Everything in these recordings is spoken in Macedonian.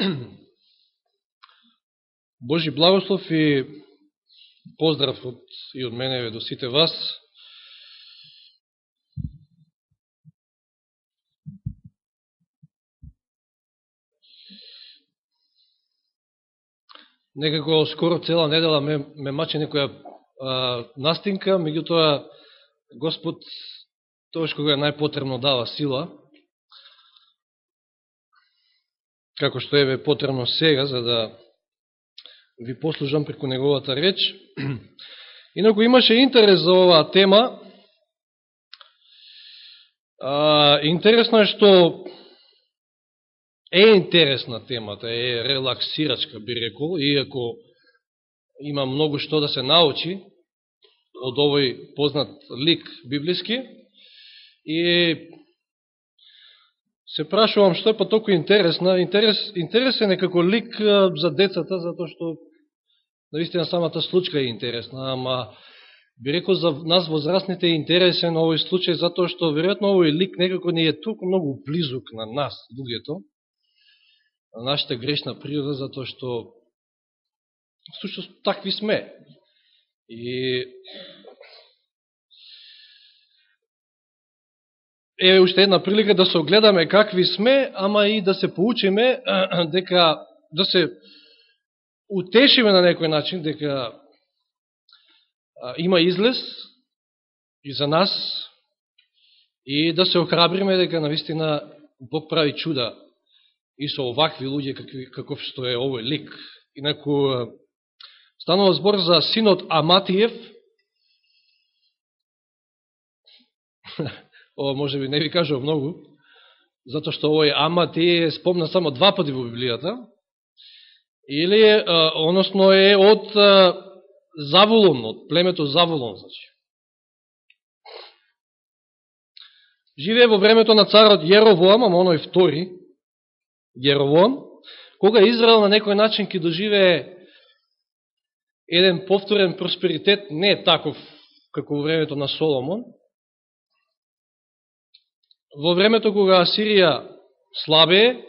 Божи благослов и поздрав од, и од мене до сите вас. Некако скоро цела недела ме, ме маче некоја а, настинка, меѓутоа Господ тоа што го е најпотребно дава сила, како што е потребно сега, за да ви послужам преку неговата реч. Инако имаше интерес за оваа тема. А, интересно е што е интересна темата, е релаксирачка, би рекол, иако има многу што да се научи од овој познат лик библиски. И се прашувам што е па толку интересна. Интерес, интерес е некако лик за децата, затоа што наистина самата случка е интересна, ама би рекол за нас возрастните е интересен овој случај, затоа што веројатно овој лик некако не е толку многу близок на нас, луѓето, на нашата грешна природа, затоа што сушто такви сме. И е уште една прилика да се огледаме какви сме, ама и да се поучиме дека да се утешиме на некој начин дека а, има излез и за нас и да се охрабриме дека навистина Бог прави чуда и со овакви луѓе какви, каков што е овој лик. Инаку станува збор за синот Аматиев. Ова може би не ви кажа многу, затоа што овој амат е спомна само два пати во Библијата или, односно е од Завулон, од племето Завулон, значи. Живее во времето на царот Јеровоам, ама оној втори, Јеровоам, кога Израел на некој начин ќе доживее еден повторен просперитет, не е таков како во времето на Соломон, во времето кога Асирија слабее,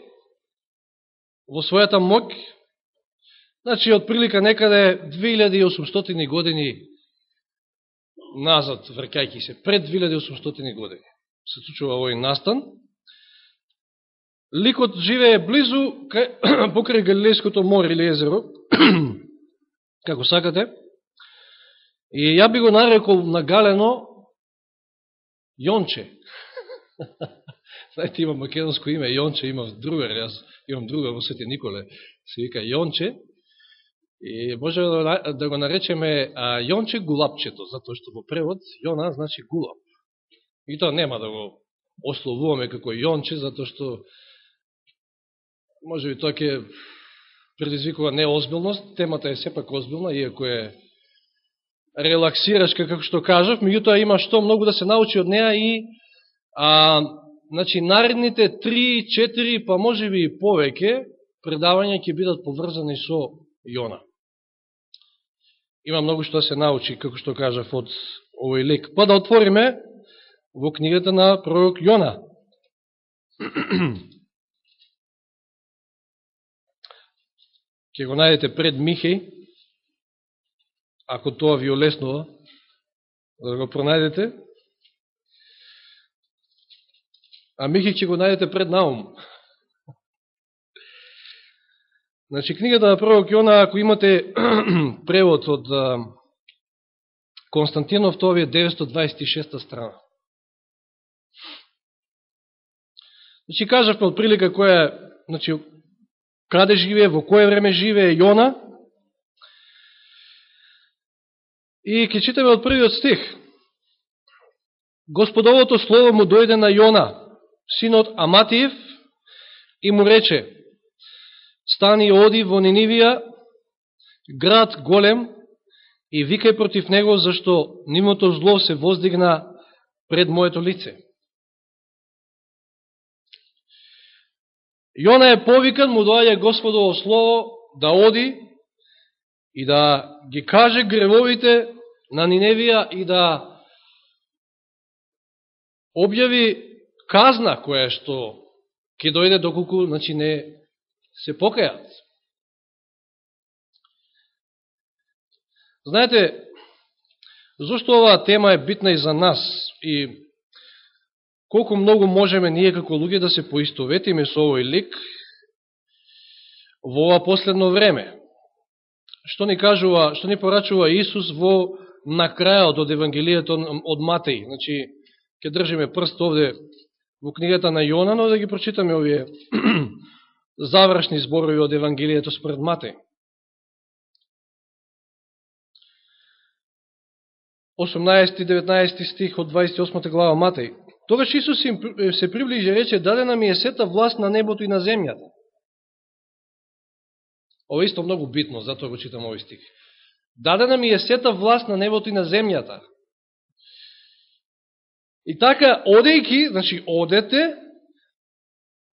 во својата мок, Значи, од прилика некаде 2800 години назад, вркајќи се, пред 2800 години, се случува овој настан. Ликот живее близу кај, покрај Галилејското море или езеро, како сакате. И ја би го нарекол нагалено Јонче. Знаете, има македонско име Јонче, имам друга, јас имам друга во Свети Николе, се вика Јонче. И може да, да го наречеме а, Јонче Гулапчето, затоа што во превод Јона значи гулап. И тоа нема да го ословуваме како Јонче, затоа што може би тоа ќе предизвикува неозбилност, темата е сепак озбилна, иако е релаксирашка, како што кажав, меѓутоа има што многу да се научи од неа и а, значи, наредните 3, 4, па може би и повеќе предавања ќе бидат поврзани со Јона има многу што да се научи, како што кажав, од овој лик. Па да отвориме во книгата на пророк Јона. Ке го најдете пред Михеј, ако тоа ви олеснува, да го пронајдете. А Михеј ќе го најдете пред Наум. Значи, книгата на пророк Јона, ако имате превод од Константинов, тоа е 926 страна. Значи, кажавме од прилика која, значи, каде живее, во кое време живее Јона. И ќе читаме од првиот стих. Господовото слово му дојде на Јона, синот Аматиев, и му рече, стани оди во Нинивија, град голем, и викај против него, зашто нимото зло се воздигна пред моето лице. Јона е повикан, му доаѓа Господово слово да оди и да ги каже гревовите на Ниневија и да објави казна која што ќе дојде доколку значи, не се покајат. Знаете, зашто оваа тема е битна и за нас и колку многу можеме ние како луѓе да се поистоветиме со овој лик во ова последно време. Што ни кажува, што ни порачува Исус во на крајот од Евангелието од Матеј. Значи, ќе држиме прст овде во книгата на Јона, но да ги прочитаме овие завршни зборови од Евангелието според Матеј. 18-19 стих од 28 глава Матеј. Тогаш Исус им се приближи и рече, дадена ми е сета власт на небото и на земјата. Ова исто многу битно, затоа го читам овој стих. Дадена ми е сета власт на небото и на земјата. И така, одејки, значи, одете,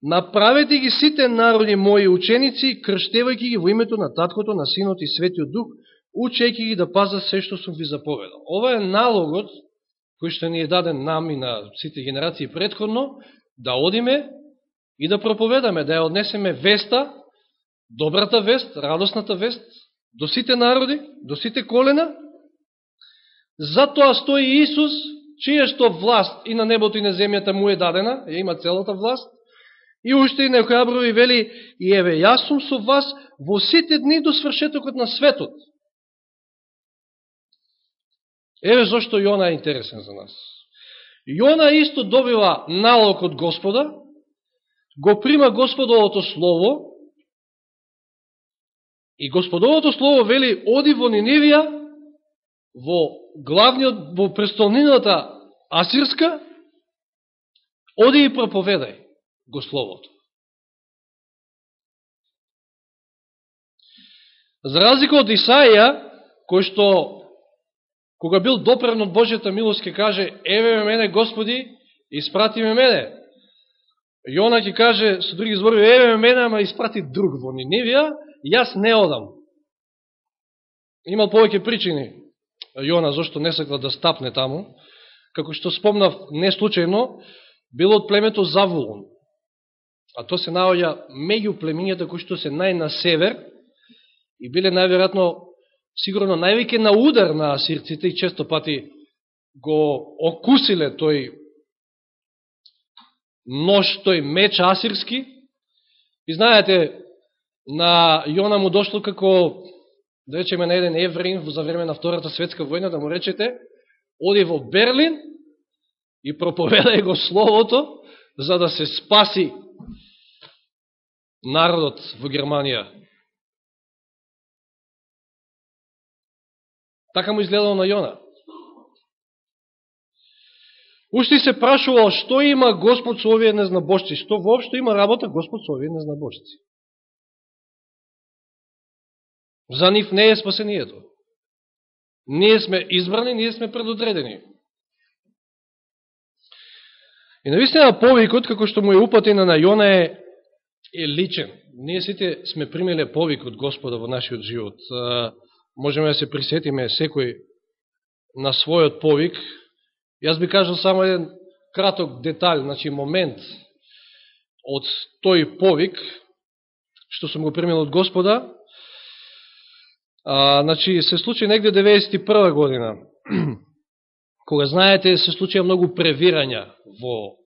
направете ги сите народи мои ученици, крштевајки ги во името на Таткото, на Синот и Светиот Дух, учејки ги да пазат се што сум ви заповедал. Ова е налогот кој што ни е даден нам и на сите генерации предходно, да одиме и да проповедаме, да ја однесеме веста, добрата вест, радосната вест, до сите народи, до сите колена. Затоа стои Исус, чија што власт и на небото и на земјата му е дадена, ја има целата власт, и уште и не храброви вели, и еве, јас сум со вас во сите дни до свршетокот на светот. Еве зашто Јона е интересен за нас. Јона исто добива налог од Господа, го прима Господовото Слово, и Господовото Слово вели, оди во Нинивија, во главниот, во престолнината Асирска, оди и проповедај го Словото. За разлика од Исаија, кој што кога бил допрен од Божјата милост, ке каже, еве ме мене, Господи, испрати ме мене. Јона ќе каже, со други зборови, еве ме мене, ама испрати друг во Ниневија, јас не одам. Имал повеќе причини Јона зашто не сакла да стапне таму, како што спомнав не случајно, бил од племето Завулон. А то се наоѓа меѓу племињата кои што се нај на север и биле најверојатно сигурно највеќе на удар на асирците и често пати го окусиле тој нож, тој меч асирски. И знаете, на Јона му дошло како, да речеме, на еден евреин за време на Втората светска војна, да му речете, оди во Берлин и проповедај го Словото, за да се спаси народот во Германија. Така му изгледало на Јона. Уште се прашувал што има Господ со овие незнабожци, што воопшто има работа Господ со овие незнабожци. За нив не е спасението. Ние сме избрани, ние сме предодредени. И наистина повикот, како што му е упатена на Јона, е, е личен. Ние сите сме примеле повик од Господа во нашиот живот можеме да се присетиме секој на својот повик. Јас би кажал само еден краток деталј, значи момент од тој повик, што сум го примел од Господа. А, значи, се случи негде 91 година, кога, знаете, се случија многу превирања во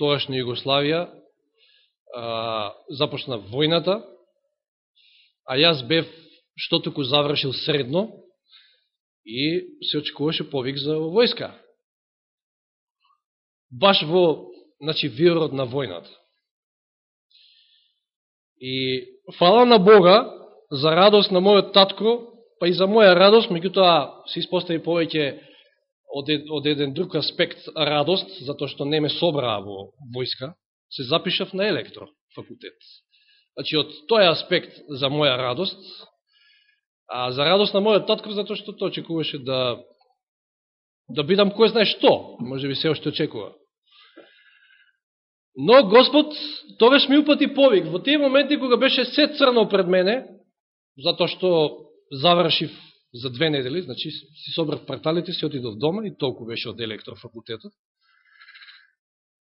тоашна Југославија, а, започна војната, а јас бев што току завршил средно и се очекуваше повик за војска. Баш во, значи, вирот на војната. И фала на Бога за радост на мојот татко, па и за моја радост, меѓутоа се испостави повеќе од, од еден друг аспект радост, затоа што не ме собраа во војска, се запишав на електро факултет. Значи, од тој аспект за моја радост, А за радост на мојот татко, затоа што тоа очекуваше да да бидам кој знае што, може би се още очекува. Но Господ тогаш ми упати повик. Во тие моменти кога беше се црно пред мене, затоа што завршив за две недели, значи си собрав парталите, си отидов дома и толку беше од електрофакултетот.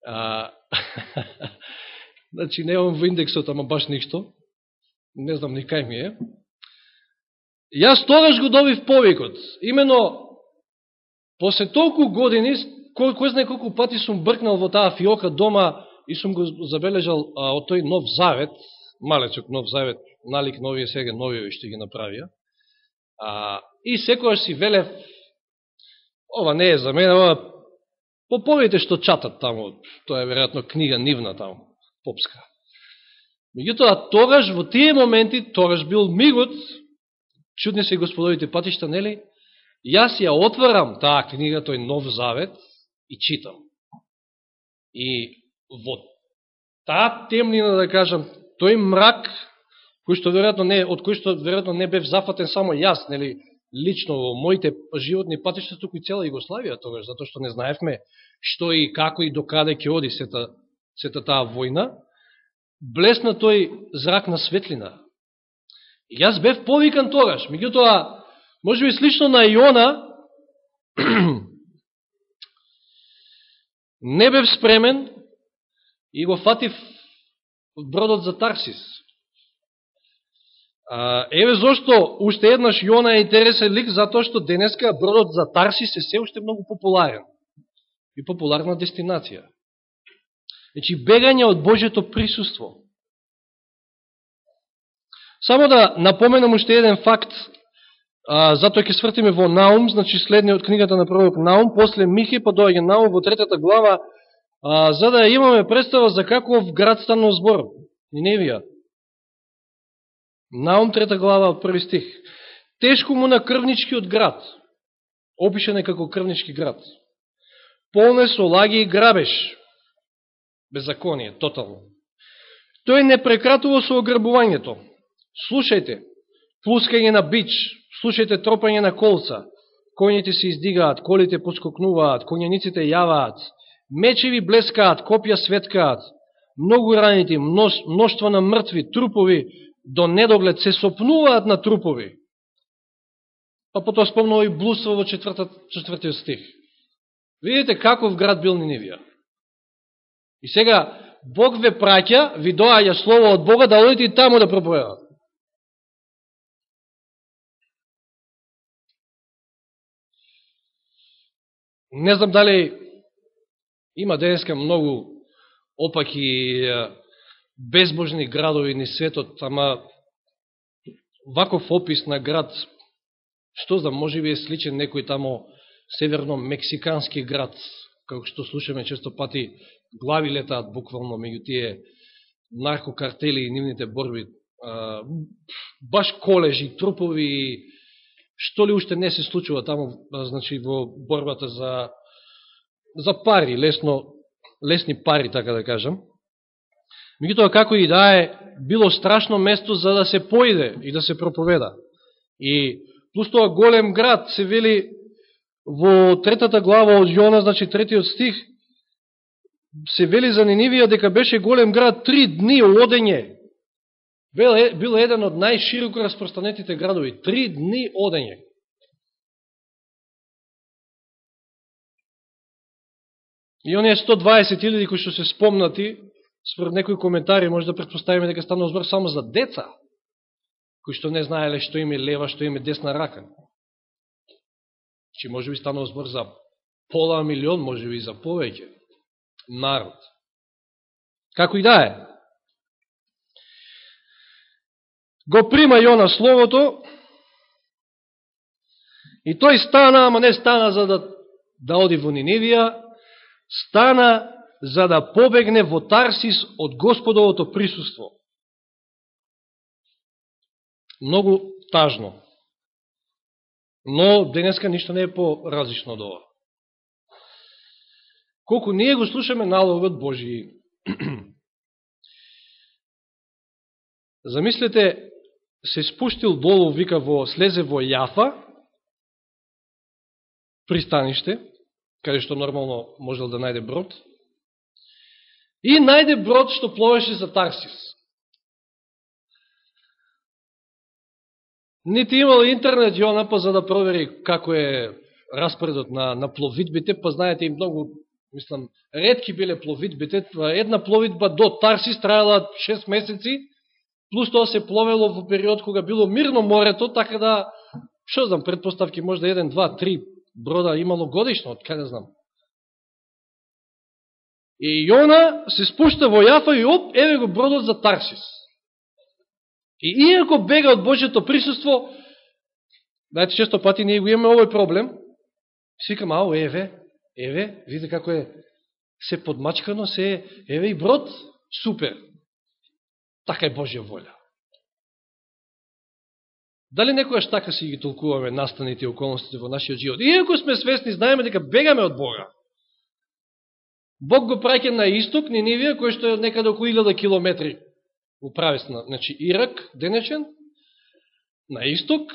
А, значи, немам во индексот, ама баш ништо. не знам ни кај ми е. Јас тогаш го добив повикот. Имено, после толку години, кој, кој знае колку пати сум бркнал во таа фиока дома и сум го забележал а, од тој нов завет, малечок нов завет, налик новија сега, новија што ги направија. А, и секојаш си велев, ова не е за мене, ова поповите што чатат таму, тоа е веројатно книга нивна таму, попска. Меѓутоа, тогаш, во тие моменти, тогаш бил мигот, чудни се господовите патишта, нели? Јас ја отварам таа книга, тој нов завет, и читам. И во таа темнина, да кажам, тој мрак, кој што веројатно не, од кој што веројатно не бев зафатен само јас, нели, лично во моите животни патишта, туку и цела Југославија тогаш, затоа што не знаевме што и како и докаде ќе оди сета, сета таа војна, блесна тој зрак на светлина. И јас бев повикан тогаш, меѓутоа, може би слично на Иона, не бев спремен и го фатив бродот за Тарсис. А, еве зошто уште еднаш Јона е интересен лик, затоа што денеска бродот за Тарсис е се уште многу популарен и популарна дестинација. Значи, бегање од Божето присуство. Само да напоменам уште еден факт, а, затоа ќе свртиме во Наум, значи следниот книгата на пророк Наум, после Михи па доаѓа Наум во третата глава, а, за да имаме представа за каков град станува збор, Ниневија. Наум трета глава, први стих. Тешко му на крвничкиот град. Опишен е како крвнички град. Полне со лаги и грабеш. Беззаконие, тотално. Тој не прекратува со ограбувањето. Слушајте, плускање на бич, слушајте тропање на колца, коњите се издигаат, колите поскокнуваат, коњениците јаваат, мечеви блескаат, копја светкаат, многу ранити, мноштво на мртви, трупови, до недоглед се сопнуваат на трупови. Па потоа спомнува и блудство во четвртиот стих. Видите каков град бил Нинивија. И сега Бог ве праќа, ви доаѓа слово од Бога да одите и таму да проповедат. Не знам дали има денеска многу опаки безбожни градови ни светот, ама ваков опис на град, што знам, може би е сличен некој тамо северно-мексикански град, како што слушаме често пати, глави летаат буквално меѓу тие наркокартели и нивните борби. баш колежи, трупови, што ли уште не се случува тамо, значи, во борбата за, за пари, лесно, лесни пари, така да кажам. Меѓутоа, како и да е, било страшно место за да се поиде и да се проповеда. И плюс тоа голем град, се вели во третата глава од Јона, значи третиот стих, се вели за Нинивија дека беше голем град три дни одење бил, бил еден од најшироко распространетите градови. Три дни одење. И оние 120.000 кои што се спомнати, според некои коментари, може да предпоставиме дека станува збор само за деца, кои што не знаеле што име лева, што име десна рака. Чи може би станува збор за пола милион, може би за повеќе народ. Како и да е. Го прима Јона Словото и тој стана, ама не стана за да, да оди во Ниневија, стана за да побегне во Тарсис од Господовото присуство. Многу тажно. Но денеска ништо не е по-различно од ова. Колку ние го слушаме налогот Божи. Замислете, се спуштил долу, вика, во, слезе во Јафа, пристаниште, каде што нормално можел да најде брод, и најде брод што пловеше за Тарсис. Нити имал интернет Јона, па за да провери како е распоредот на, на пловитбите, па знаете и многу, мислам, редки биле пловитбите, една пловитба до Тарсис трајала 6 месеци, Плюс тоа се пловело во период кога било мирно морето, така да, што знам, предпоставки можда 1, 2, 3 брода имало годишно, од каде знам. И Јона се спушта во Јафа и оп, еве го бродот за Тарсис. И иако бега од Божето присуство, знаете, често пати ние го имаме овој проблем, свикам, ао, еве, еве, видите како е се подмачкано, се еве и брод, супер. Така е Божја воля. Дали некојаш така си ги толкуваме настаните околностите во нашиот живот? Иако сме свесни, знаеме дека бегаме од Бога. Бог го праќа на исток, Нинивија, кој што е некаде околу 1000 километри управесна, значи Ирак, денечен, на исток,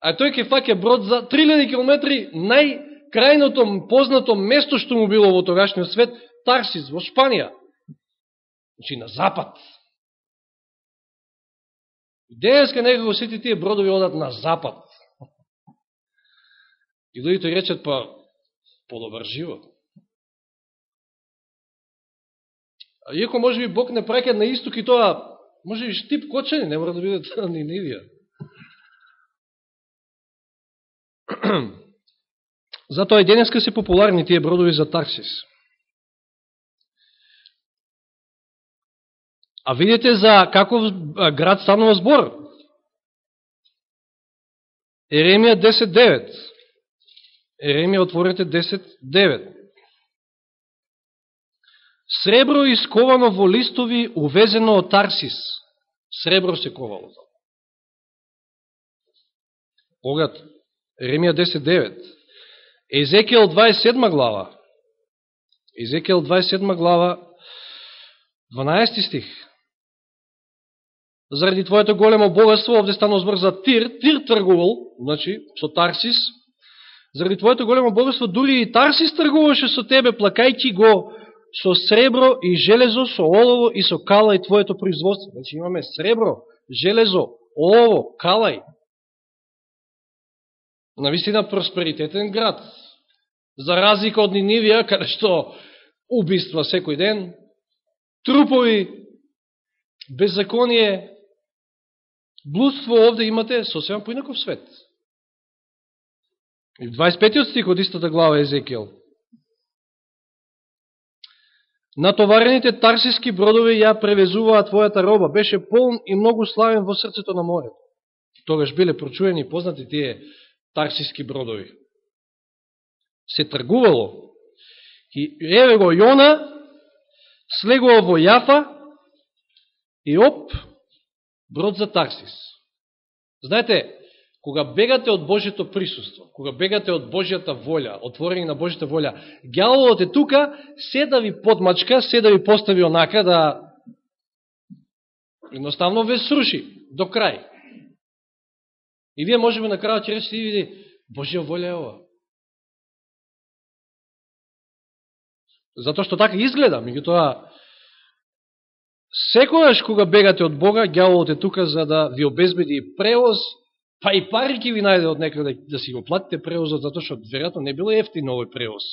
а тој ќе фаќа брод за 3000 километри најкрајното познато место што му било во тогашниот свет, Тарсис, во Шпанија. Значи на запад. Денеска некако сите тие бродови одат на запад. И луѓето речат, па, подобар живот. А иако може би Бог не праќа на исток и тоа, може би штип кочени, не мора да биде тоа ни Нивија. Затоа и денеска се популарни тие бродови за Тарсис. А видите за каков град станува збор. Еремија 10.9. Еремија отворете 10.9. Сребро исковано во листови, увезено од Тарсис. Сребро се ковало. Богат. Еремија 10.9. Езекијал 27 глава. Езекијал 27 глава, 12 стих заради твоето големо богатство, овде станува збор за Тир, Тир тргувал, значи, со Тарсис, заради твоето големо богатство, дури и Тарсис тргуваше со тебе, плакајќи го со сребро и железо, со олово и со калај и твоето производство. Значи имаме сребро, железо, олово, калај. Навистина просперитетен град. За разлика од Нинивија, каде што убиства секој ден, трупови, беззаконие, блудство овде имате сосема поинаков свет. И 25 стих од истата глава Езекијал. Натоварените тарсиски бродови ја превезуваа твојата роба. Беше полн и многу славен во срцето на морето. Тогаш биле прочуени и познати тие тарсиски бродови. Се тргувало. И еве го Јона, слегува во Јафа, и оп, брод за Тарсис. Знаете, кога бегате од Божето присуство, кога бегате од Божјата волја, отворени на Божјата волја, гјаловот е тука, се да ви подмачка, се да ви постави онака да едноставно ве сруши до крај. И вие можеме на крајот ќе речете и види, Божја волја е ова. Затоа што така изгледа, меѓутоа Секојаш кога бегате од Бога, гјаволот е тука за да ви обезбеди превоз, па и пари ки ви најде од некаде да си го платите превозот, затоа што веројатно не било ефтин овој превоз.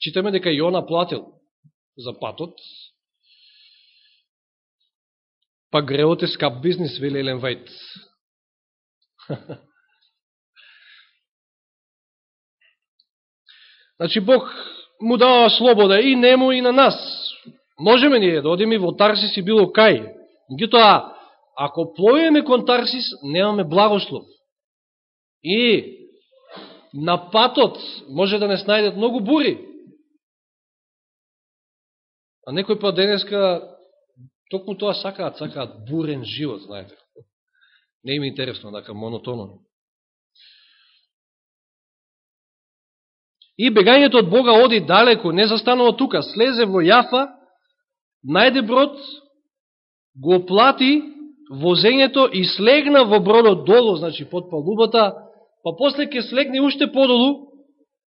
Читаме дека Јона платил за патот, па гревот е скап бизнес, вели Елен Вајт. значи Бог му дава слобода и нему и на нас. Можеме ние да одиме во Тарсис и било кај. Меѓутоа, ако плоиме кон Тарсис, немаме благослов. И на патот може да не снајдат многу бури. А некој па денеска токму тоа сакаат, сакаат бурен живот, знаете. Не им интересно, така монотонно. И бегањето од Бога оди далеко, не застанува тука, слезе во Јафа, најде брод, го плати возењето и слегна во бродот долу, значи под палубата, па после ќе слегне уште подолу,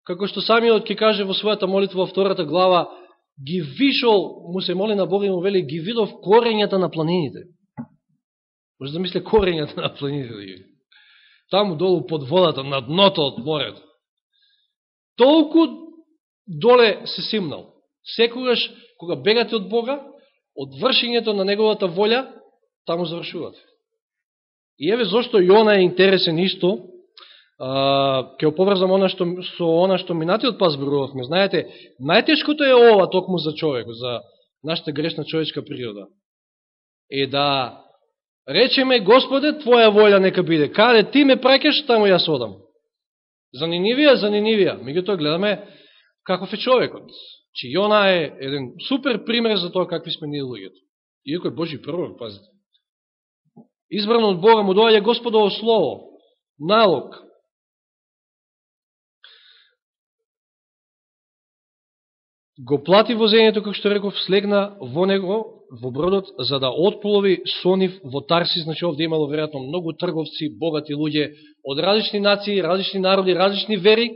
како што самиот ќе каже во својата молитва во втората глава, ги вишол, му се моли на Бога да и му вели, ги видов корењата на планините. Може да мисле корењата на планините. Да Таму долу под водата, на дното од морето. Толку доле се симнал. Секогаш кога бегате од Бога, од вршењето на Неговата волја, таму завршувате. И еве зашто Јона е интересен исто, ќе оповрзам она што, со она што минатиот пас зборувавме. Знаете, најтешкото е ова токму за човек, за нашата грешна човечка природа. Е да речеме, Господе, Твоја волја нека биде. Каде Ти ме прекеш таму јас одам. За Нинивија, за Нинивија. Меѓутоа гледаме каков е човекот. Че Јона е еден супер пример за тоа какви сме ние луѓето. Иако е Божи пророк, пазите. Избран од Бога му доаѓа Господово Слово, налог, го плати возењето, како што реков, слегна во него, во бродот, за да отплови со нив во Тарси, значи овде имало веројатно многу трговци, богати луѓе од различни нации, различни народи, различни вери,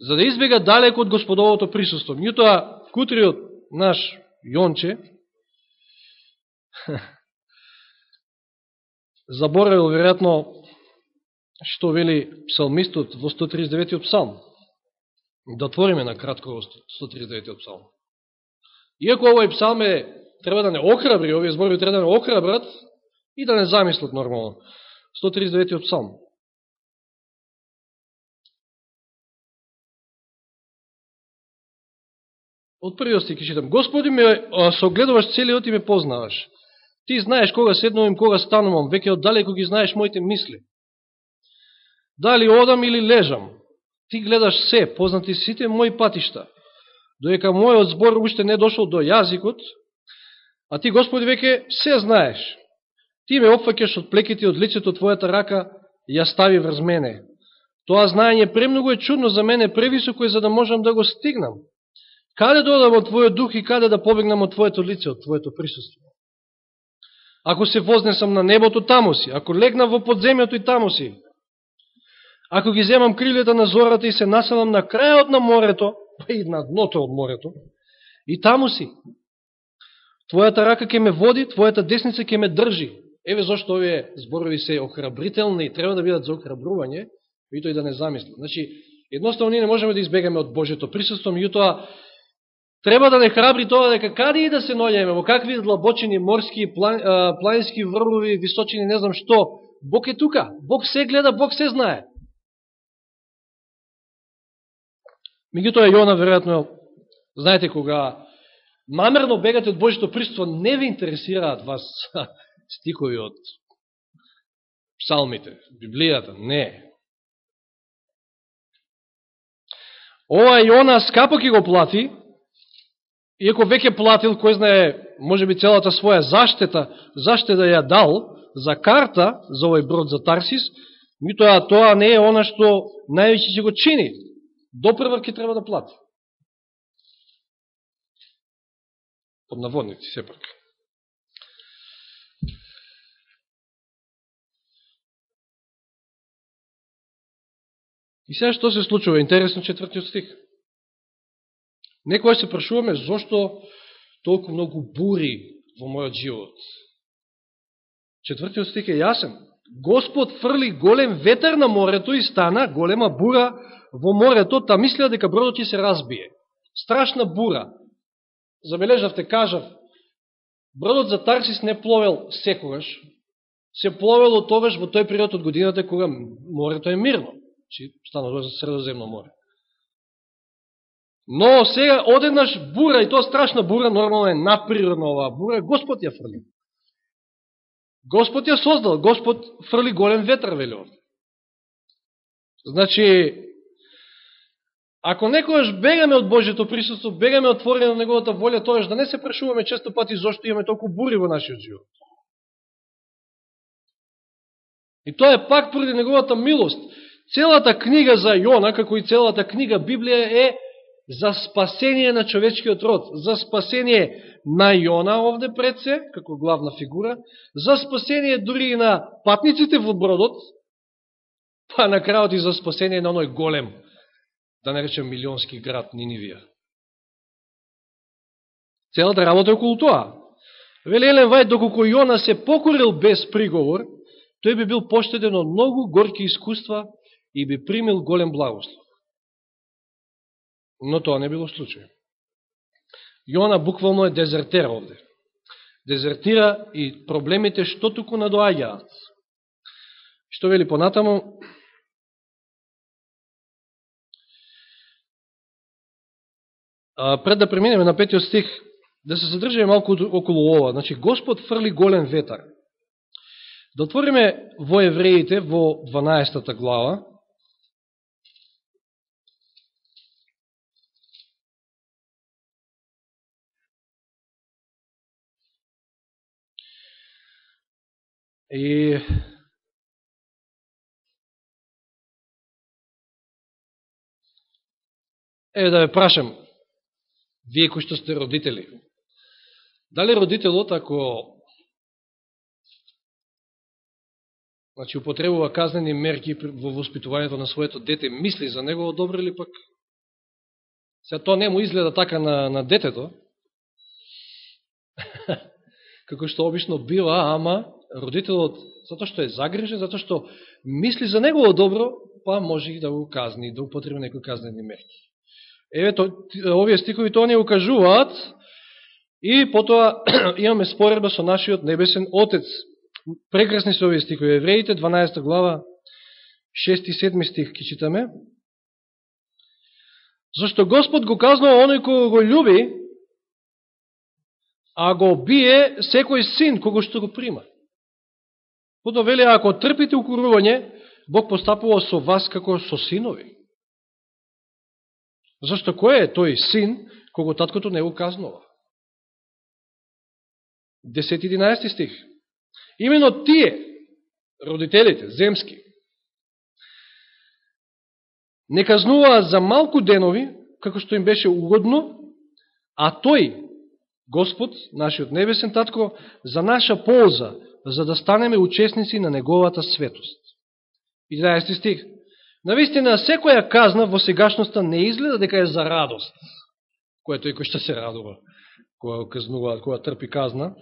за да избега далеко од господовото присуство. Мјутоа, кутриот наш Јонче, заборавил веројатно што вели псалмистот во 139 псалм. Да отвориме на кратко 139 псалм. Иако овој псалм е, треба да не охрабри, овие зборови треба да не охрабрат и да не замислат нормално. 139 псалм. Од првиот стих читам. Господи ме согледуваш целиот и ме познаваш. Ти знаеш кога седнувам, кога станувам, веќе оддалеку ги знаеш моите мисли. Дали одам или лежам, Ти гледаш се, познати сите мои патишта, доека мојот збор уште не дошол до јазикот, а ти, Господи, веќе се знаеш. Ти ме опфакеш од плеките од лицето Твојата рака, ја стави врз мене. Тоа знаење премногу е чудно за мене, превисоко е за да можам да го стигнам. Каде да додам од Твојот дух и каде да побегнам од Твоето лице, од Твоето присуство? Ако се вознесам на небото, таму си. Ако легнам во подземјото и таму си. Ако ги земам крилета на зората и се населам на крајот на морето, па и на дното од морето, и таму си. Твојата рака ќе ме води, твојата десница ќе ме држи. Еве зашто овие зборови се охрабрителни и треба да бидат за охрабрување, и тој да не замисли. Значи, едноставно ние не можеме да избегаме од Божето присуство, меѓутоа треба да не храбри тоа дека каде и да се ноѓаме, во какви длабочини, морски, планински врлови, височини, не знам што, Бог е тука, Бог се гледа, Бог се знае. Меѓутоа Јона, веројатно, знаете, кога намерно бегате од Божито приство, не ви интересираат вас стихови од псалмите, Библијата, не. Ова Јона скапо ки го плати, иако веќе платил, кој знае, може би целата своја заштета, заштета ја дал за карта за овој брод за Тарсис, митоа тоа не е она што највеќе ќе го чини допрва ќе треба да плати. Под наводници, сепак. И сега што се случува? Интересно четвртиот стих. Некој се прашуваме зошто толку многу бури во мојот живот. Четвртиот стих е јасен. Господ фрли голем ветер на морето и стана голема бура во морето, та мислеа дека бродот ќе се разбие. Страшна бура. Забележавте, кажав, бродот за Тарсис не пловел секогаш, се пловел од тогаш во тој период од годината кога морето е мирно. Значи, Чи стана за средоземно море. Но сега одеднаш бура, и тоа страшна бура, нормално е надприродна оваа бура, Господ ја фрли. Господ ја создал, Господ фрли голем ветар, вели. Значи, Ако некојаш бегаме од Божието присуство, бегаме отворено на Неговата волја, тоаш да не се прешуваме често пати зашто имаме толку бури во нашиот живот. И тоа е пак поради Неговата милост. Целата книга за Јона, како и целата книга Библија е за спасение на човечкиот род, за спасение на Јона овде пред се, како главна фигура, за спасение дури и на патниците во бродот, па на крајот и за спасение на оној голем да не речем милионски град Нинивија. Целата работа е околу тоа. Вели Елен Вајд, доколку Јона се покорил без приговор, тој би бил поштеден од многу горки искуства и би примил голем благослов. Но тоа не било случај. Јона буквално е дезертер овде. дезертира и проблемите што туку надоаѓаат. Што вели понатаму? А, пред да преминеме на петиот стих, да се задржиме малку околу ова. Значи, Господ фрли голем ветар. Да отвориме во Евреите, во 12 глава, И Е, да ве прашам, вие кои што сте родители, дали родителот, ако значи, употребува казнени мерки во воспитувањето на своето дете, мисли за него добро или пак? Сега тоа не му изгледа така на, на детето, како што обично бива, ама родителот, затоа што е загрижен, затоа што мисли за негово добро, па може и да го казни, да употреби некои казнени мерки. Еве, то, овие стикови тоа не укажуваат и потоа имаме споредба со нашиот небесен Отец. Прекрасни се овие стикови. Евреите, 12 глава, 6 и 7 стих ки читаме. Зашто Господ го казнува оној кој го љуби, а го бие секој син кого што го прима. Потоа вели, ако трпите укорување, Бог постапува со вас како со синови. Зашто кој е тој син, кого таткото не го казнува? 10-11 стих. Имено тие, родителите, земски, не казнуваат за малку денови, како што им беше угодно, а тој, Господ, нашиот небесен татко, за наша полза, за да станеме учесници на неговата светост. 11 стих. Навистина, секоја казна во сегашноста не изгледа дека е за радост, која тој кој што се радува, која казнува, која трпи казна,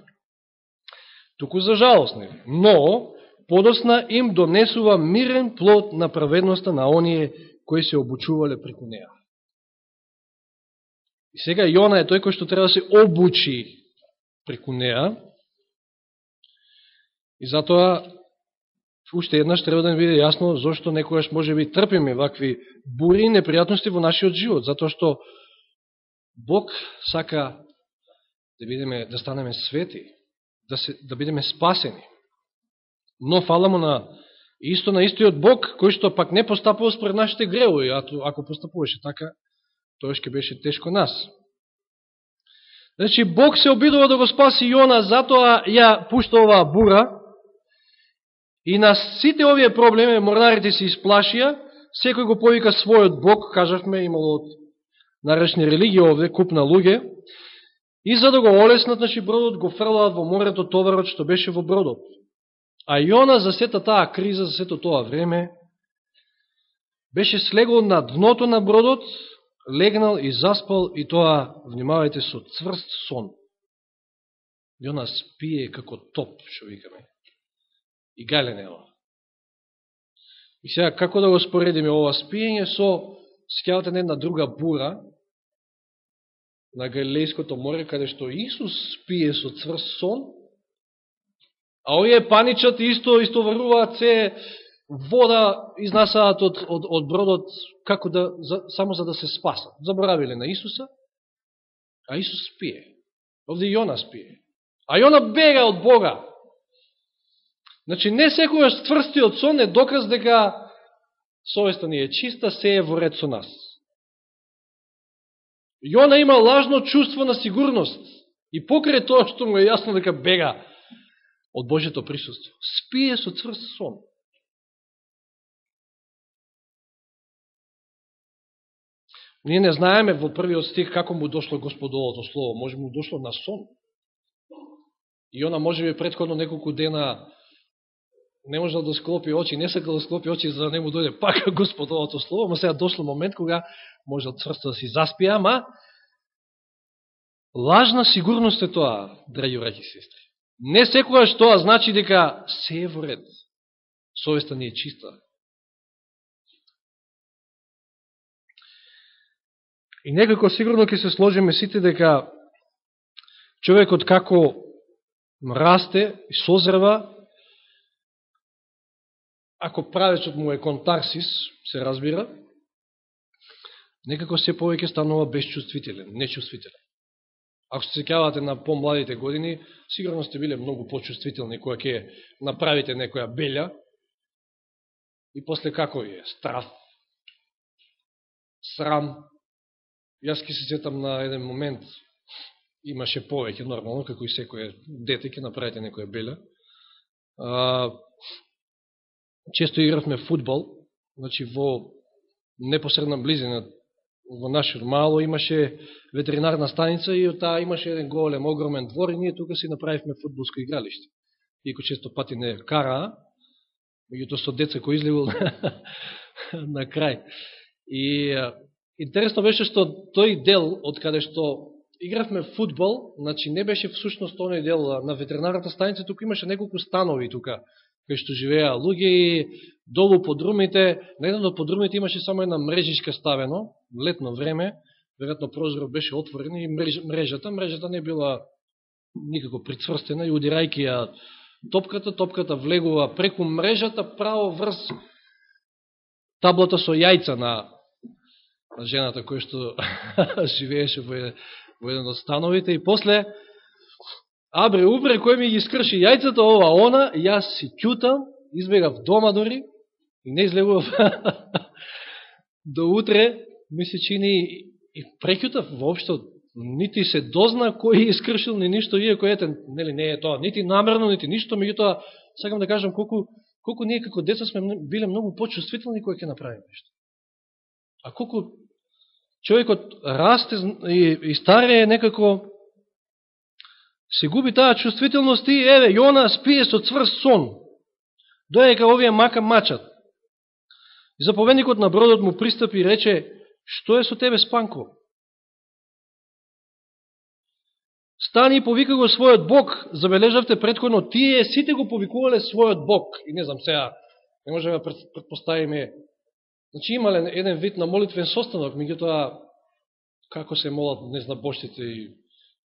туку за жалост не. Но, подосна им донесува мирен плод на праведноста на оние кои се обучувале преку неа. И сега Јона е тој кој што треба да се обучи преку неа, и затоа уште еднаш треба да ни биде јасно зашто некојаш може би трпиме вакви бури и непријатности во нашиот живот, затоа што Бог сака да бидеме да станеме свети, да се да бидеме спасени. Но фаламо на исто на истиот Бог кој што пак не постапува според нашите гревови, а ако постапуваше така, тоа ќе беше тешко нас. Значи Бог се обидува да го спаси Јона, затоа ја пушта оваа бура, И на сите овие проблеми морнарите се исплашија, секој го повика својот Бог, кажавме, имало од наречни религии овде, купна луѓе, и за да го олеснат, значи бродот го фрлаат во морето товарот што беше во бродот. А Јона за сета таа криза, за сето тоа време, беше слегол на дното на бродот, легнал и заспал, и тоа, внимавајте, со цврст сон. Јона спие како топ, што викаме и галене. И сега, како да го споредиме ова спиење со скјавате на една друга бура на Галилејското море, каде што Исус спие со цврст сон, а овие паничат исто, исто вруваат се вода изнасаат од, од, од бродот како да, за, само за да се спасат. Заборавиле на Исуса, а Исус спие. Овде Јона спие. А Јона бега од Бога. Значи, не секојаш тврстиот сон е доказ дека совеста ни е чиста, се е во ред со нас. Јона има лажно чувство на сигурност и покрај тоа што му е јасно дека бега од Божето присуство. Спие со цврст сон. Ние не знаеме во првиот стих како му дошло Господовото Слово. Може му дошло на сон. И она може би предходно неколку дена не можел да склопи очи, не сакал да склопи очи за да не му дојде пак Господовото Слово, но сега дошло момент кога може цврсто да си заспи, ама лажна сигурност е тоа, драги враќи сестри. Не секогаш тоа значи дека се е во ред. Совеста ни е чиста. И некако сигурно ќе се сложиме сите дека човекот како расте и созрева, ако правецот му е контарсис, се разбира, некако се повеќе станува безчувствителен, нечувствителен. Ако се секјавате на помладите години, сигурно сте биле многу почувствителни која ќе направите некоја белја и после како е? Страф, срам. Јас ке се сетам на еден момент, имаше повеќе, нормално, како и секој дете, ќе направите некоја белја. Често игравме футбол, значи во непосредна близина во нашето мало имаше ветеринарна станица и од таа имаше еден голем, огромен двор и ние тука си направивме футболско игралиште. Иако често пати не караа, меѓуто со деца кои изливал на крај. И интересно беше што тој дел, од каде што игравме футбол, значи не беше всушност тој дел на ветеринарната станица, тука имаше неколку станови тука, кај што живеа луѓе и долу под румите, на едно од подрумите имаше само една мрежичка ставено, летно време, веројатно прозорот беше отворен и мрежата, мрежата не била никако прицврстена и удирајки ја топката, топката влегува преку мрежата право врз таблата со јајца на, на жената која што живееше во, во еден од становите и после Абре, убре, кој ми ги скрши јајцата, ова, она, јас си ќутам, избегав дома дори, и не излегував до утре, ми се чини, и прекјутав воопшто, нити се дозна кој е искршил, ни ништо, иако ете, нели, не е тоа, нити намерно, нити ништо, меѓутоа, сакам да кажам колку, колку ние како деца сме биле многу почувствителни кој ќе направи нешто. А колку човекот расте и, и старее некако се губи таа чувствителност и еве, Јона спие со цврст сон. Доека овие мака мачат. И заповедникот на бродот му пристапи и рече, што е со тебе спанко? Стани и повика го својот Бог, забележавте предходно, тие сите го повикувале својот Бог. И не знам сега, не можеме да предпоставиме. Значи имале еден вид на молитвен состанок, меѓутоа, како се молат, не знам, бощите и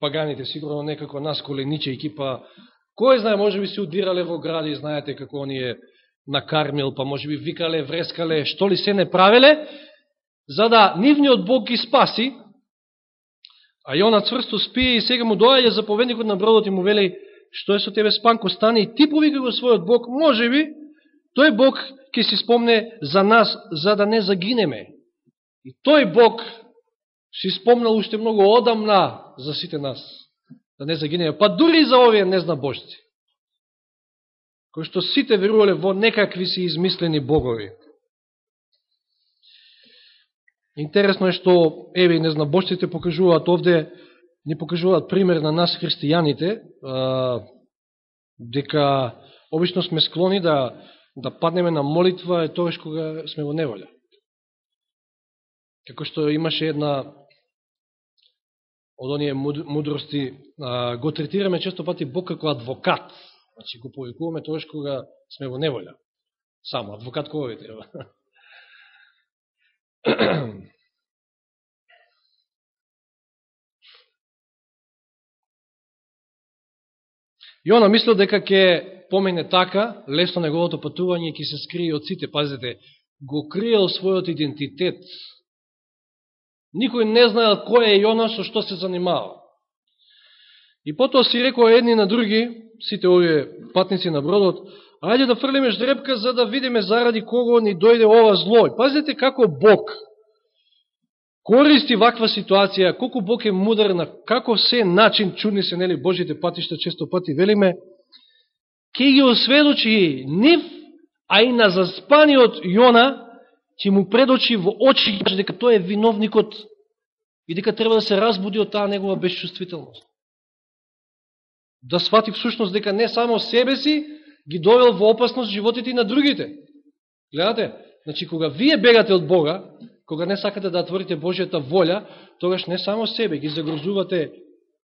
паганите, сигурно некако нас коленичејки, па кој знае, може би се удирале во гради, знаете како оние накармил, па може би викале, врескале, што ли се не правеле, за да нивниот Бог ги спаси, а Јона цврсто спие и сега му доаѓа заповедникот на бродот и му вели, што е со тебе спанко, стане и ти повикај го својот Бог, може би, тој Бог ќе си спомне за нас, за да не загинеме. И тој Бог си спомнал уште многу одамна за сите нас, да не загинеме, па дури и за овие незнабожци, кои што сите верувале во некакви си измислени богови. Интересно е што, еве, и незнабожците покажуваат овде, ни покажуваат пример на нас христијаните, дека обично сме склони да, да паднеме на молитва е тоа кога сме во неволја. Како што имаше една од оние мудрости, го третираме често пати Бог како адвокат. Значи, го повикуваме тоа кога сме во неволја. Само, адвокат кога ви треба? Јона мислил дека ќе помене така, лесно неговото патување ќе се скрие од сите. пазете, го криел својот идентитет Никој не знаел кој е Јона, со што се занимава. И потоа си рекоа едни на други, сите овие патници на бродот, ајде да фрлиме ждрепка за да видиме заради кого ни дојде ова зло. И пазите како Бог користи ваква ситуација, колку Бог е мудар на како се начин чудни се нели Божите патишта, често пати велиме, ке ги осведочи нив, а и на заспаниот Јона, ќе му предочи во очи дека тој е виновникот и дека треба да се разбуди од таа негова безчувствителност. Да свати всушност дека не само себе си ги довел во опасност животите и на другите. Гледате? Значи, кога вие бегате од Бога, кога не сакате да отворите Божијата волја, тогаш не само себе, ги загрозувате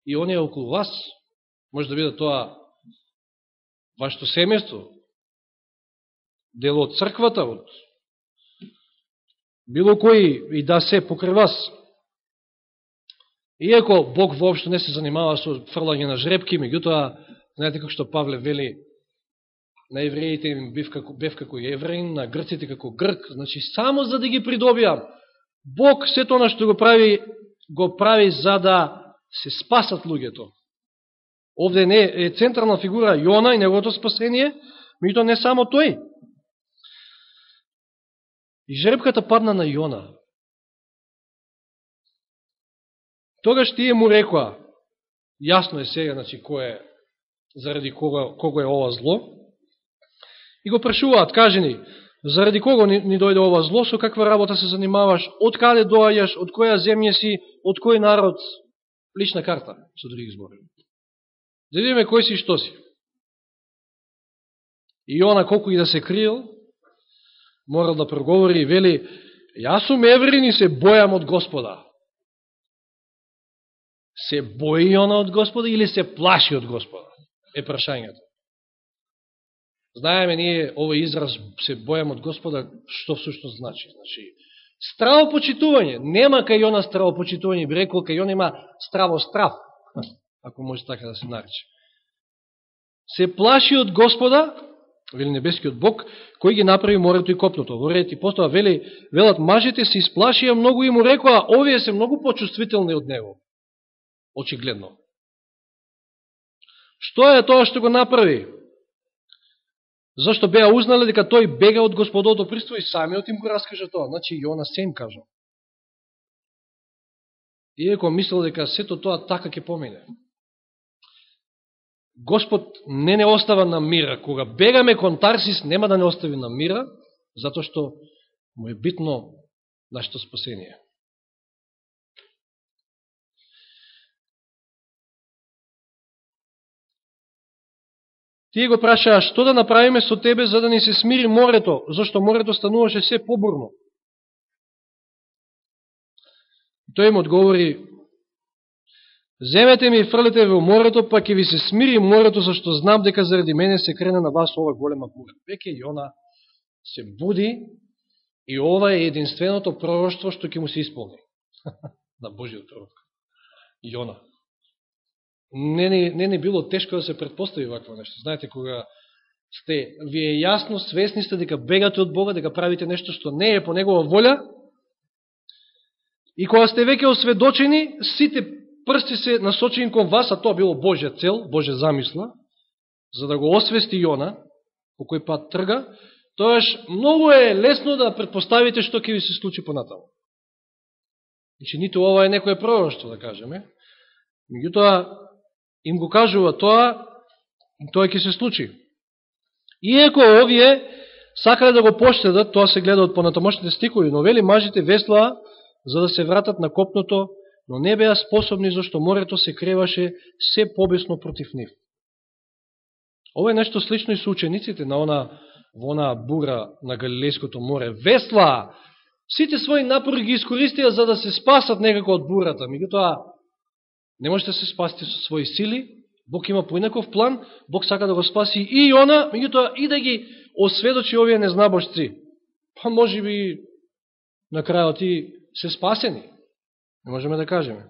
и оние околу вас. Може да биде тоа вашето семејство, дело од црквата, од било кој и да се покрај вас. Иако Бог воопшто не се занимава со фрлање на жребки, меѓутоа, Знаете како што Павле вели, на евреите им бив како, бев како евреин, на грците како грк, значи само за да ги придобиам. Бог се тоа што го прави, го прави за да се спасат луѓето. Овде не е централна фигура Јона и неговото спасение, меѓутоа не само тој. И жребката падна на Јона. Тогаш тие му рекоа, јасно е сега, значи, кој е, заради кого, кого е ова зло, и го прашуваат, каже ни, заради кого ни, ни дојде ова зло, со каква работа се занимаваш, од каде доаѓаш, од која земја си, од кој народ, лична карта, со други збори. Да видиме кој си и што си. И она колку и да се криел, морал да проговори и вели, јас сум еврин и се бојам од Господа. Се бои она од Господа или се плаши од Господа? Е прашањето. Знаеме ние овој израз се бојам од Господа, што всушност значи. Значи, стравопочитување. Нема кај она стравопочитување, би рекол, кај она има страво страв, ако може така да се нарече. Се плаши од Господа, вели небескиот Бог, кој ги направи морето и копното. Во ред и постоа вели, велат мажите се исплашија многу и му рекоа, овие се многу почувствителни од него. Очигледно. Што е тоа што го направи? Зашто беа узнале дека тој бега од господото приство и самиот им го раскажа тоа. Значи Јона се им кажа. Иеко мислил дека сето тоа така ќе помине. Господ не не остава на мира. Кога бегаме кон Тарсис, нема да не остави на мира, затоа што му е битно нашето спасение. Тие го прашаа, што да направиме со тебе за да ни се смири морето, зашто морето стануваше се побурно. Тој им одговори, земете ми и фрлете во морето, па ќе ви се смири морето, зашто знам дека заради мене се крена на вас ова голема бура. Веќе Јона се буди и ова е единственото пророќство што ќе му се исполни. на Божиот пророк. Јона. Не не, не не било тешко да се предпостави вакво нешто. Знаете, кога сте, вие е јасно, свесни сте дека бегате од Бога, дека правите нешто што не е по Негова волја, и кога сте веќе осведочени, сите прсти се насочени кон вас, а тоа било Божја цел, Божја замисла, за да го освести Јона, по кој пат трга, тојаш многу е лесно да предпоставите што ќе ви се случи понатаму. Значи, нито ова е некое пророќство, да кажеме. Меѓутоа, им го кажува тоа, тоа ќе се случи. Иеко овие сакале да го поштедат, тоа се гледа од понатамошните стикови, но вели мажите веслаа за да се вратат на копното, но не беа способни зашто морето се креваше се побесно против нив. Ова е нешто слично и со учениците на она во она бура на Галилејското море. Веслаа! Сите своји напори ги искористија за да се спасат некако од бурата. Меѓутоа, не можете да се спасите со своји сили. Бог има поинаков план. Бог сака да го спаси и она, меѓутоа и да ги осведочи овие незнабошци. Па може би на крајот и се спасени. Не можеме да кажеме.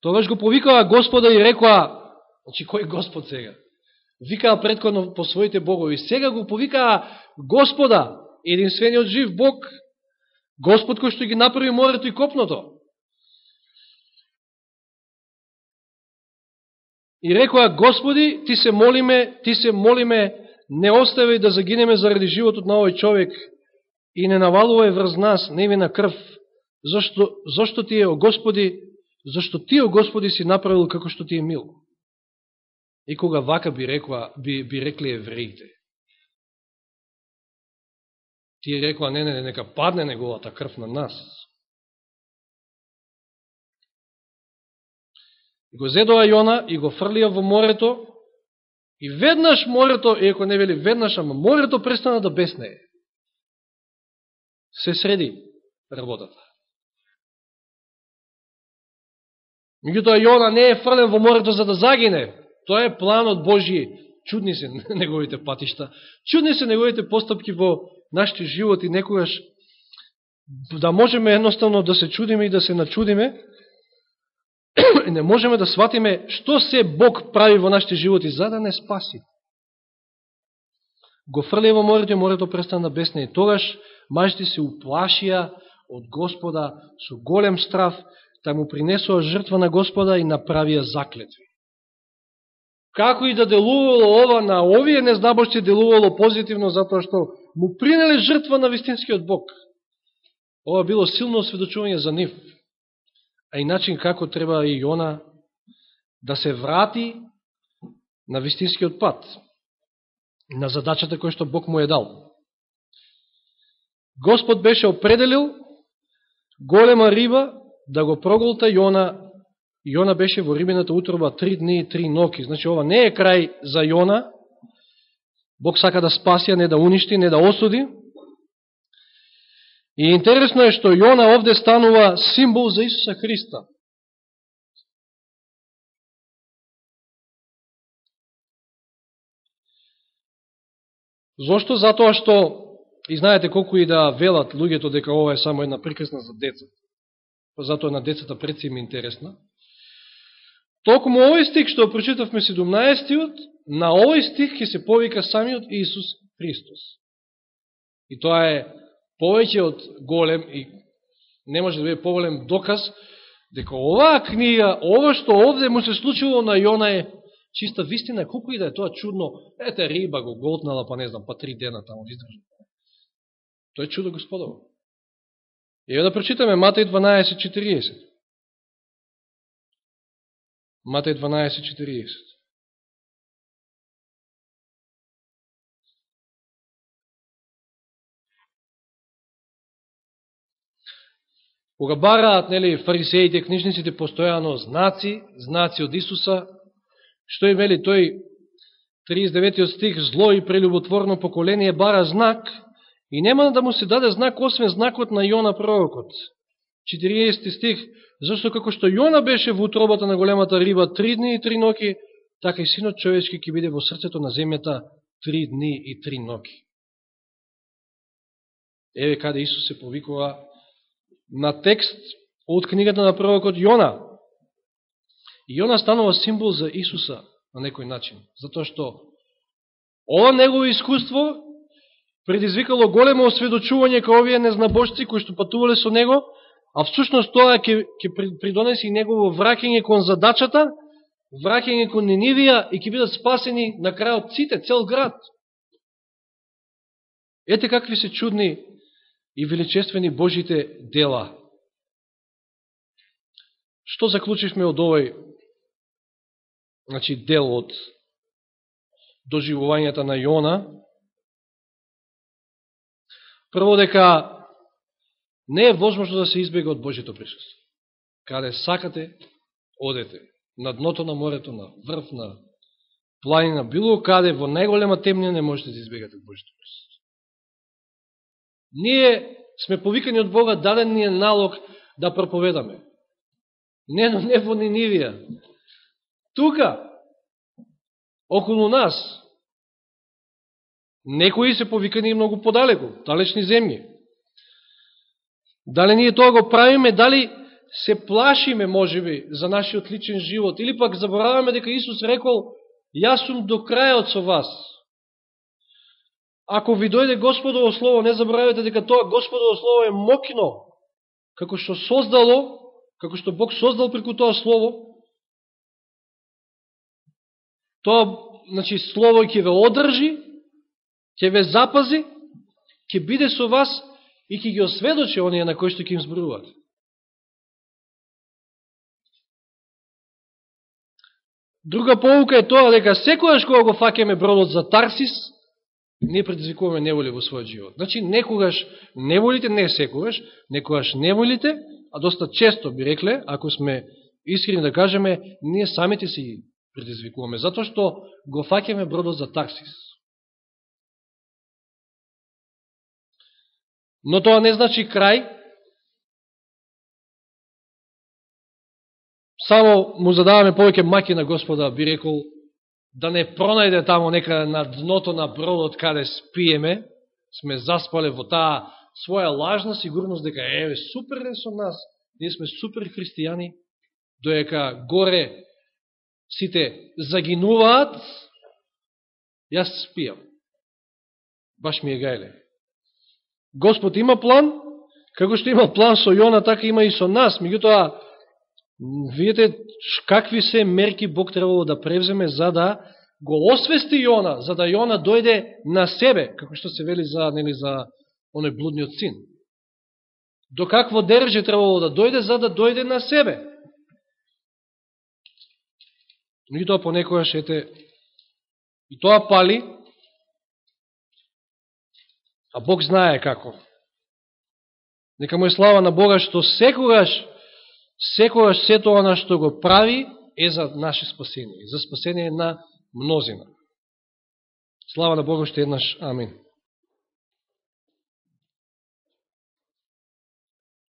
Тогаш го повикаа Господа и рекоа, значи кој Господ сега? Викаа предходно по своите богови. Сега го повикаа Господа, единствениот жив Бог, Господ кој што ги направи морето и копното. И рекоа, Господи, ти се молиме, ти се молиме, не оставај да загинеме заради животот на овој човек и не навалувај врз нас невина крв, Зашто, зашто ти е, о Господи, зашто ти, о Господи, си направил како што ти е мил. И кога вака би, рекла, би, би рекли евреите, тие рекла, не, не, не, нека падне неговата крв на нас. И го зедоа Јона и го фрлија во морето, и веднаш морето, иако не вели веднаш, ама морето престана да беснее. Се среди работата. Меѓутоа Јона не е фрлен во морето за да загине. Тоа е планот Божи. Чудни се неговите патишта. Чудни се неговите постапки во нашите животи некогаш да можеме едноставно да се чудиме и да се начудиме не можеме да сватиме што се Бог прави во нашите животи за да не спаси. Го фрли во морето и морето престана да бесне и тогаш мажите се уплашија од Господа со голем страв, та му принесува жртва на Господа и направија заклетви. Како и да делувало ова на овие незнабошци, делувало позитивно затоа што му принеле жртва на вистинскиот Бог. Ова било силно осведочување за нив а и начин како треба и она да се врати на вистинскиот пат, на задачата која што Бог му е дал. Господ беше определил голема риба да го проголта Јона, Јона беше во рибената утроба три дни и три ноки. Значи, ова не е крај за Јона, Бог сака да спаси, а не да уништи, не да осуди, И интересно е што Јона овде станува символ за Исуса Христа. Зошто? Затоа што, и знаете колку и да велат луѓето дека ова е само една прекрасна за деца. Па затоа на децата пред си им интересна. Токму овој стих што прочитавме 17-тиот, на овој стих ќе се повика самиот Исус Христос. И тоа е повеќе од голем и не може да биде поголем доказ дека оваа книга, ова што овде му се случило на Јона е чиста вистина, колку и да е тоа чудно, ете риба го голтнала, па не знам, па три дена таму издржа. Тоа е чудо господово. И да прочитаме Матеј 12.40. Матеј 12.40. Кога бараат, нели, фарисеите, книжниците, постојано знаци, знаци од Исуса, што им имели тој 39 стих, зло и прелюботворно поколение бара знак, и нема да му се даде знак, освен знакот на Јона пророкот. 40 стих, зашто како што Јона беше во утробата на големата риба три дни и три ноки, така и синот човечки ќе биде во срцето на земјата три дни и три ноки. Еве каде Исус се повикува на текст од книгата на пророкот Јона. И Јона станува символ за Исуса на некој начин, затоа што ова негово искуство предизвикало големо осведочување кај овие незнабожци кои што патувале со него, а всушност тоа ќе, ќе придонеси негово враќање кон задачата, враќање кон Нинивија и ќе бидат спасени на крајот сите, цел град. Ете какви се чудни и величествени Божите дела. Што заклучивме од овој значи, дел од доживувањата на Јона? Прво дека не е возможно да се избега од Божито присуство. Каде сакате, одете. На дното на морето, на врв, на планина, било каде, во најголема темнина не можете да избегате од Божито присуство. Ние сме повикани од Бога, даден ни е налог да проповедаме. Не, но не во Нинивија. Тука, околу нас, некои се повикани и многу подалеку, далечни земји. Дали ние тоа го правиме, дали се плашиме, можеби, за нашиот личен живот, или пак забораваме дека Исус рекол, јас сум до крајот со вас. Ако ви дојде Господово Слово, не забравяйте дека тоа Господово Слово е мокно, како што создало, како што Бог создал преку тоа Слово, тоа, значи, Слово ќе ве одржи, ќе ве запази, ќе биде со вас и ќе ги осведочи оние на кои што ќе им зборуват. Друга поука е тоа дека секојаш кога го факеме бродот за Тарсис, не предизвикуваме неволи во својот живот. Значи, некогаш неволите, не секогаш, некогаш неволите, а доста често би рекле, ако сме искрени да кажеме, ние самите си предизвикуваме, затоа што го факеме бродот за таксис. Но тоа не значи крај, само му задаваме повеќе маки на Господа, би рекол, да не пронајде тамо некаде на дното на бродот каде спиеме, сме заспале во таа своја лажна сигурност дека еве супер е со нас, ние сме супер христијани, доека горе сите загинуваат, јас спијам. Баш ми е гајле. Господ има план, како што има план со Јона, така има и со нас. Меѓутоа, Видете какви се мерки Бог требало да превземе за да го освести Јона, за да Јона дојде на себе, како што се вели за, нели, за оне блудниот син. До какво держе требало да дојде, за да дојде на себе. Но и тоа понекојаш, ете, и тоа пали, а Бог знае како. Нека му е слава на Бога што секогаш, секојаш се тоа на што го прави е за наше спасение, за спасение на мнозина. Слава на Бога што еднаш. Амин.